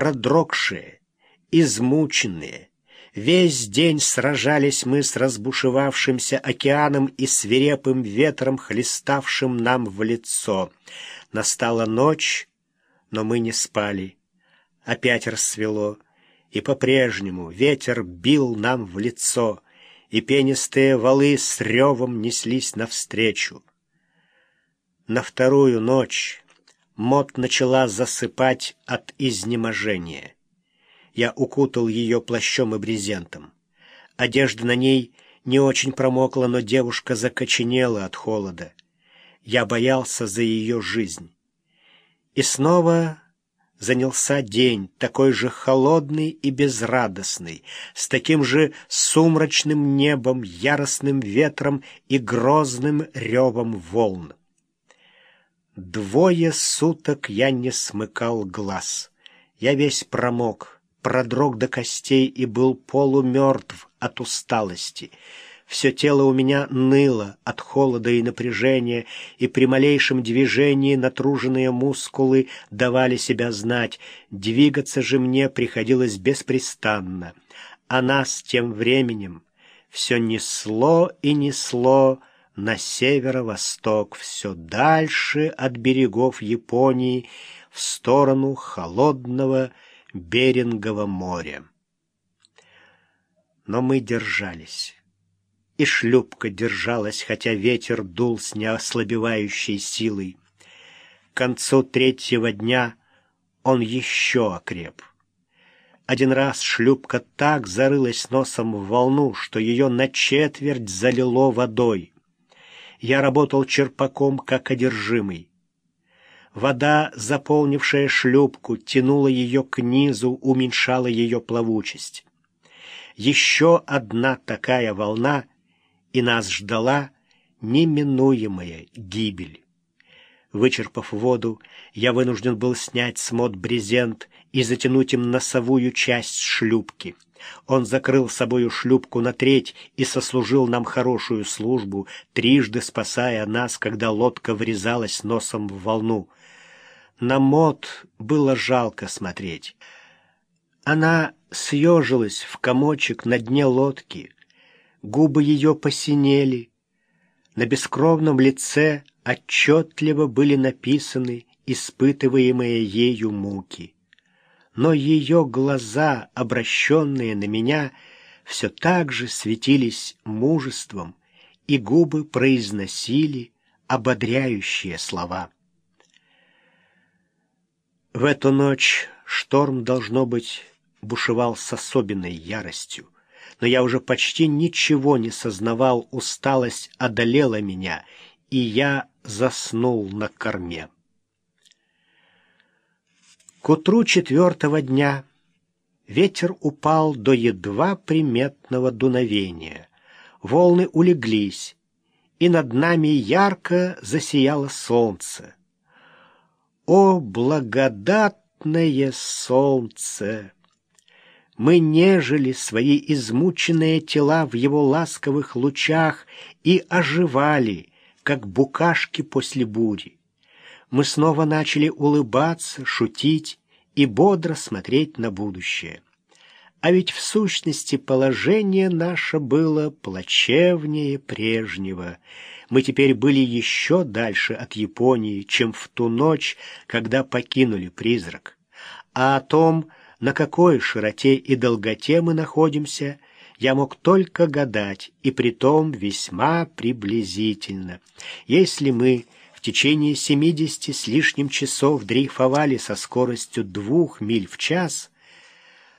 продрогшие, измученные. Весь день сражались мы с разбушевавшимся океаном и свирепым ветром, хлеставшим нам в лицо. Настала ночь, но мы не спали. Опять рассвело, и по-прежнему ветер бил нам в лицо, и пенистые валы с ревом неслись навстречу. На вторую ночь Мот начала засыпать от изнеможения. Я укутал ее плащом и брезентом. Одежда на ней не очень промокла, но девушка закоченела от холода. Я боялся за ее жизнь. И снова занялся день, такой же холодный и безрадостный, с таким же сумрачным небом, яростным ветром и грозным ревом волн. Двое суток я не смыкал глаз. Я весь промок, продрог до костей и был полумертв от усталости. Все тело у меня ныло от холода и напряжения, и при малейшем движении натруженные мускулы давали себя знать. Двигаться же мне приходилось беспрестанно. А нас тем временем все несло и несло на северо-восток, все дальше от берегов Японии в сторону холодного Берингового моря. Но мы держались. И шлюпка держалась, хотя ветер дул с неослабевающей силой. К концу третьего дня он еще окреп. Один раз шлюпка так зарылась носом в волну, что ее на четверть залило водой. Я работал черпаком, как одержимый. Вода, заполнившая шлюпку, тянула ее к низу, уменьшала ее плавучесть. Еще одна такая волна, и нас ждала неминуемая гибель. Вычерпав воду, я вынужден был снять с мод брезент и затянуть им носовую часть шлюпки. Он закрыл собою шлюпку на треть и сослужил нам хорошую службу, трижды спасая нас, когда лодка врезалась носом в волну. На мод было жалко смотреть. Она съежилась в комочек на дне лодки, губы ее посинели, на бескровном лице отчетливо были написаны испытываемые ею муки. Но ее глаза, обращенные на меня, все так же светились мужеством, и губы произносили ободряющие слова. В эту ночь шторм, должно быть, бушевал с особенной яростью, но я уже почти ничего не сознавал, усталость одолела меня, и я заснул на корме. К утру четвертого дня ветер упал до едва приметного дуновения. Волны улеглись, и над нами ярко засияло солнце. О, благодатное солнце! Мы нежели свои измученные тела в его ласковых лучах и оживали, как букашки после бури. Мы снова начали улыбаться, шутить и бодро смотреть на будущее. А ведь в сущности положение наше было плачевнее прежнего — мы теперь были еще дальше от Японии, чем в ту ночь, когда покинули призрак. А о том, на какой широте и долготе мы находимся, я мог только гадать, и притом весьма приблизительно. Если мы в течение семидесяти с лишним часов дрейфовали со скоростью двух миль в час,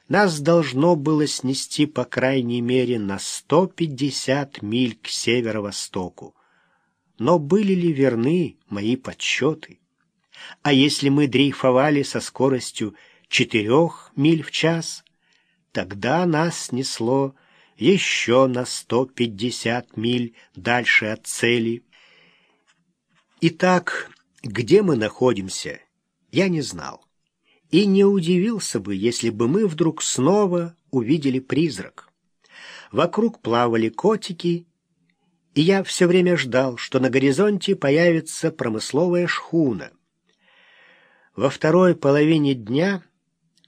нас должно было снести по крайней мере на сто пятьдесят миль к северо-востоку. Но были ли верны мои подсчеты? А если мы дрейфовали со скоростью четырех миль в час, тогда нас снесло еще на сто пятьдесят миль дальше от цели. Итак, где мы находимся, я не знал. И не удивился бы, если бы мы вдруг снова увидели призрак. Вокруг плавали котики и я все время ждал, что на горизонте появится промысловая шхуна. Во второй половине дня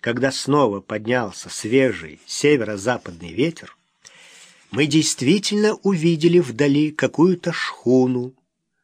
когда снова поднялся свежий северо-западный ветер, мы действительно увидели вдали какую-то шхуну,